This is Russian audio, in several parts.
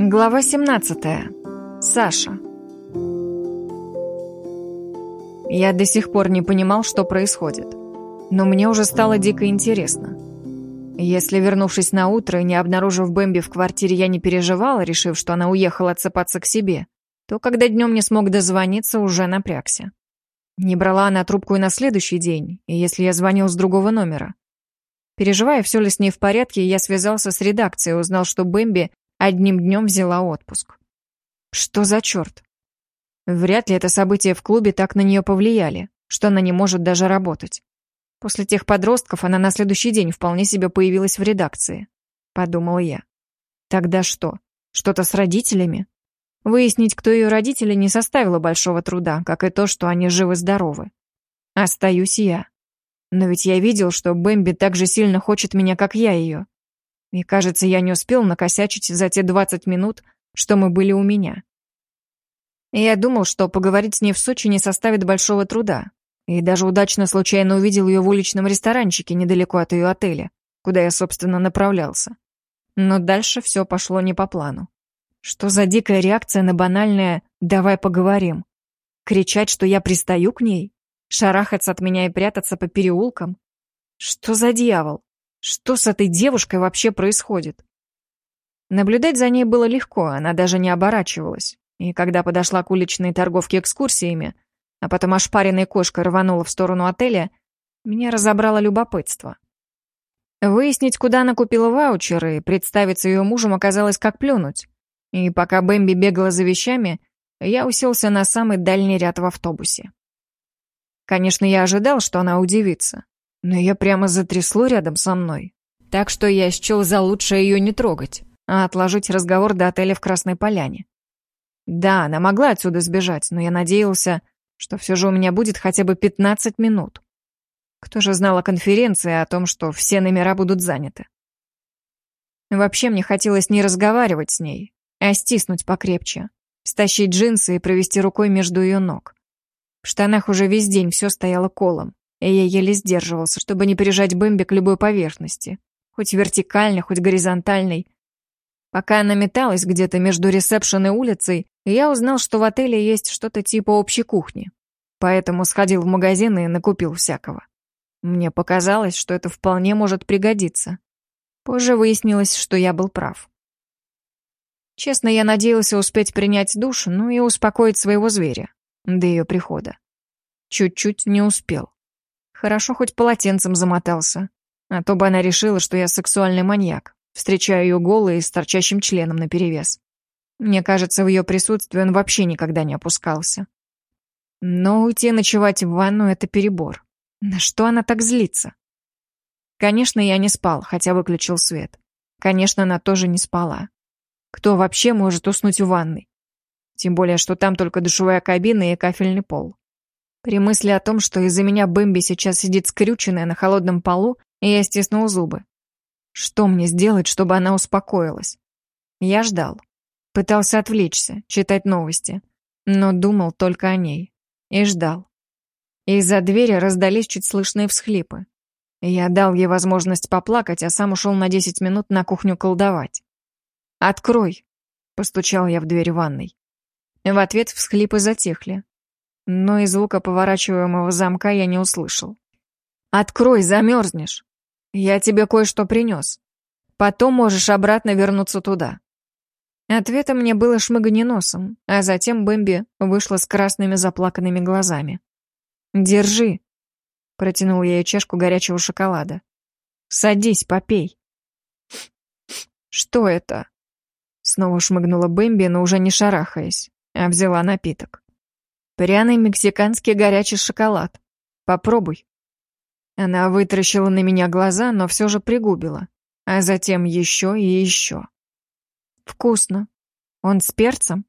Глава 17. Саша. Я до сих пор не понимал, что происходит. Но мне уже стало дико интересно. Если, вернувшись на утро и не обнаружив Бэмби в квартире, я не переживала, решив, что она уехала отсыпаться к себе, то когда днем не смог дозвониться, уже напрягся. Не брала она трубку и на следующий день, и если я звонил с другого номера. Переживая, все ли с ней в порядке, я связался с редакцией и узнал, что Бэмби одним днем взяла отпуск. Что за черт? Вряд ли это события в клубе так на нее повлияли, что она не может даже работать. После тех подростков она на следующий день вполне себе появилась в редакции. Подумал я. Тогда что? Что-то с родителями? Выяснить, кто ее родители, не составило большого труда, как и то, что они живы-здоровы. Остаюсь я. Но ведь я видел, что Бэмби так же сильно хочет меня, как я ее. И, кажется, я не успел накосячить за те 20 минут, что мы были у меня. я думал, что поговорить с ней в Сочи не составит большого труда. И даже удачно случайно увидел ее в уличном ресторанчике недалеко от ее отеля, куда я, собственно, направлялся. Но дальше все пошло не по плану. Что за дикая реакция на банальное «давай поговорим»? Кричать, что я пристаю к ней? Шарахаться от меня и прятаться по переулкам? Что за дьявол? Что с этой девушкой вообще происходит? Наблюдать за ней было легко, она даже не оборачивалась. И когда подошла к уличной торговке экскурсиями, а потом ошпаренной кошкой рванула в сторону отеля, меня разобрало любопытство. Выяснить, куда она купила ваучеры и представиться ее мужем оказалось как плюнуть. И пока Бэмби бегала за вещами, я уселся на самый дальний ряд в автобусе. Конечно, я ожидал, что она удивится но ее прямо затрясло рядом со мной. Так что я счел за лучшее ее не трогать, а отложить разговор до отеля в Красной Поляне. Да, она могла отсюда сбежать, но я надеялся, что все же у меня будет хотя бы 15 минут. Кто же знал о конференции, о том, что все номера будут заняты? Вообще мне хотелось не разговаривать с ней, а стиснуть покрепче, стащить джинсы и провести рукой между ее ног. В штанах уже весь день все стояло колом и я еле сдерживался, чтобы не прижать Бэмби к любой поверхности, хоть вертикальной, хоть горизонтальной. Пока она металась где-то между ресепшн и улицей, я узнал, что в отеле есть что-то типа общей кухни. Поэтому сходил в магазин и накупил всякого. Мне показалось, что это вполне может пригодиться. Позже выяснилось, что я был прав. Честно, я надеялся успеть принять душ, ну и успокоить своего зверя до ее прихода. Чуть-чуть не успел. Хорошо хоть полотенцем замотался. А то бы она решила, что я сексуальный маньяк. Встречаю ее голой и с торчащим членом наперевес. Мне кажется, в ее присутствии он вообще никогда не опускался. Но уйти ночевать в ванну — это перебор. На что она так злится? Конечно, я не спал, хотя выключил свет. Конечно, она тоже не спала. Кто вообще может уснуть в ванной? Тем более, что там только душевая кабина и кафельный пол. При мысли о том, что из-за меня Бэмби сейчас сидит скрюченная на холодном полу, я стиснул зубы. Что мне сделать, чтобы она успокоилась? Я ждал. Пытался отвлечься, читать новости. Но думал только о ней. И ждал. Из-за двери раздались чуть слышные всхлипы. Я дал ей возможность поплакать, а сам ушел на десять минут на кухню колдовать. «Открой!» — постучал я в дверь ванной. В ответ всхлипы затихли, но и звука поворачиваемого замка я не услышал. «Открой, замерзнешь! Я тебе кое-что принес. Потом можешь обратно вернуться туда». Ответом мне было шмыганье носом, а затем Бэмби вышла с красными заплаканными глазами. «Держи», — протянул я ей чашку горячего шоколада. «Садись, попей». «Что это?» Снова шмыгнула Бэмби, но уже не шарахаясь, а взяла напиток. Пряный мексиканский горячий шоколад. Попробуй. Она вытаращила на меня глаза, но все же пригубила. А затем еще и еще. Вкусно. Он с перцем?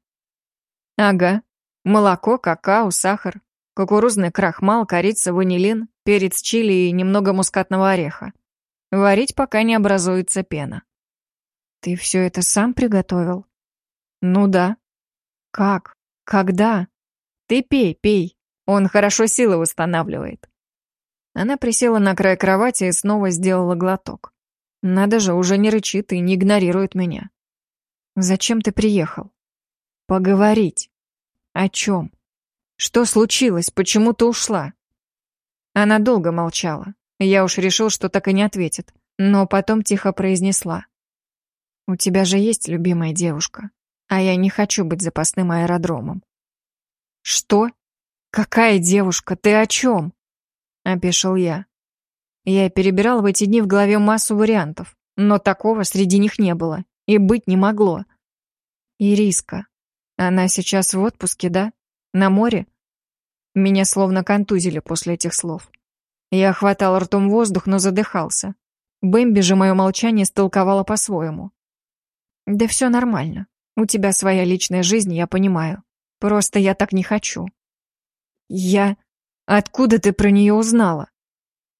Ага. Молоко, какао, сахар, кукурузный крахмал, корица, ванилин, перец чили и немного мускатного ореха. Варить, пока не образуется пена. Ты все это сам приготовил? Ну да. Как? Когда? Ты пей, пей. Он хорошо силы восстанавливает. Она присела на край кровати и снова сделала глоток. Надо же, уже не рычит и не игнорирует меня. Зачем ты приехал? Поговорить. О чем? Что случилось? Почему ты ушла? Она долго молчала. Я уж решил, что так и не ответит, но потом тихо произнесла. «У тебя же есть любимая девушка, а я не хочу быть запасным аэродромом». «Что? Какая девушка? Ты о чем?» — опешил я. Я перебирал в эти дни в голове массу вариантов, но такого среди них не было и быть не могло. Ириска. Она сейчас в отпуске, да? На море? Меня словно контузили после этих слов. Я хватал ртом воздух, но задыхался. Бэмби же мое молчание столковала по-своему. «Да все нормально. У тебя своя личная жизнь, я понимаю. Просто я так не хочу». «Я... Откуда ты про нее узнала?»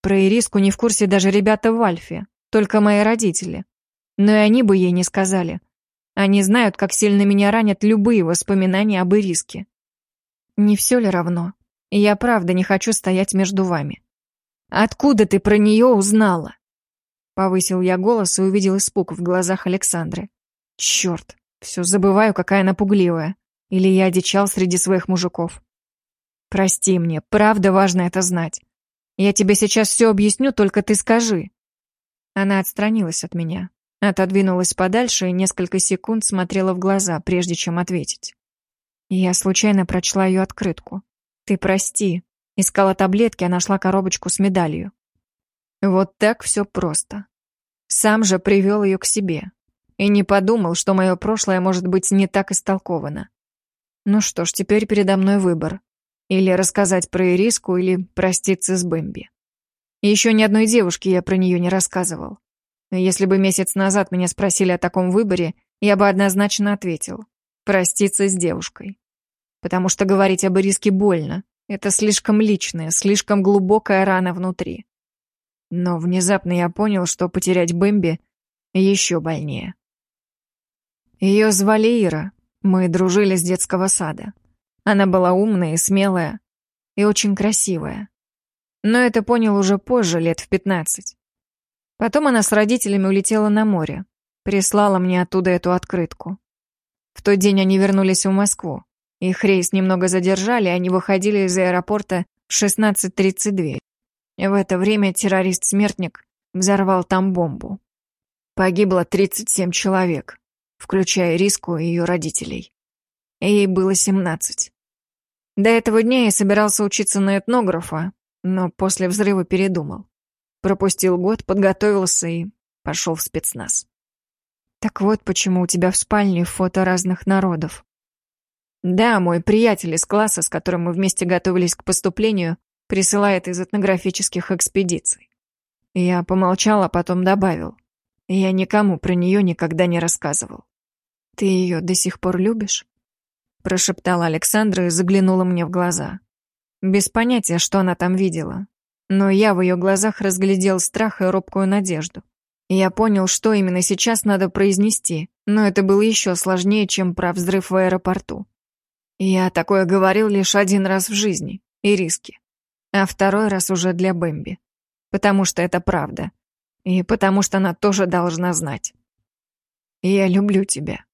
Про Ириску не в курсе даже ребята в Альфе, только мои родители. Но и они бы ей не сказали. Они знают, как сильно меня ранят любые воспоминания об Ириске. Не все ли равно? Я правда не хочу стоять между вами. Откуда ты про нее узнала? Повысил я голос и увидел испуг в глазах Александры. Черт, все забываю, какая она пугливая. Или я одичал среди своих мужиков. Прости мне, правда важно это знать. Я тебе сейчас все объясню, только ты скажи. Она отстранилась от меня, отодвинулась подальше и несколько секунд смотрела в глаза, прежде чем ответить. Я случайно прочла ее открытку. Ты прости, Искала таблетки, а нашла коробочку с медалью. Вот так все просто. Сам же привел ее к себе. И не подумал, что мое прошлое может быть не так истолковано. Ну что ж, теперь передо мной выбор. Или рассказать про Ириску, или проститься с Бэмби. еще ни одной девушке я про нее не рассказывал. Если бы месяц назад меня спросили о таком выборе, я бы однозначно ответил. Проститься с девушкой. Потому что говорить об Ириске больно, это слишком личное, слишком глубокая рана внутри. Но внезапно я понял, что потерять Бэмби еще больнее. Ее звали Ира. Мы дружили с детского сада. Она была умная и смелая, и очень красивая. Но это понял уже позже, лет в пятнадцать. Потом она с родителями улетела на море. Прислала мне оттуда эту открытку. В тот день они вернулись в Москву. Их рейс немного задержали, они выходили из аэропорта в 16.32. В это время террорист-смертник взорвал там бомбу. Погибло 37 человек, включая Риску и ее родителей. Ей было 17. До этого дня я собирался учиться на этнографа, но после взрыва передумал. Пропустил год, подготовился и пошел в спецназ. Так вот почему у тебя в спальне фото разных народов. Да, мой приятель из класса, с которым мы вместе готовились к поступлению, присылает из этнографических экспедиций. Я помолчал, а потом добавил. Я никому про нее никогда не рассказывал. «Ты ее до сих пор любишь?» Прошептала Александра и заглянула мне в глаза. Без понятия, что она там видела. Но я в ее глазах разглядел страх и робкую надежду. Я понял, что именно сейчас надо произнести, но это было еще сложнее, чем про взрыв в аэропорту. Я такое говорил лишь один раз в жизни, и риски. А второй раз уже для Бэмби. Потому что это правда. И потому что она тоже должна знать. Я люблю тебя.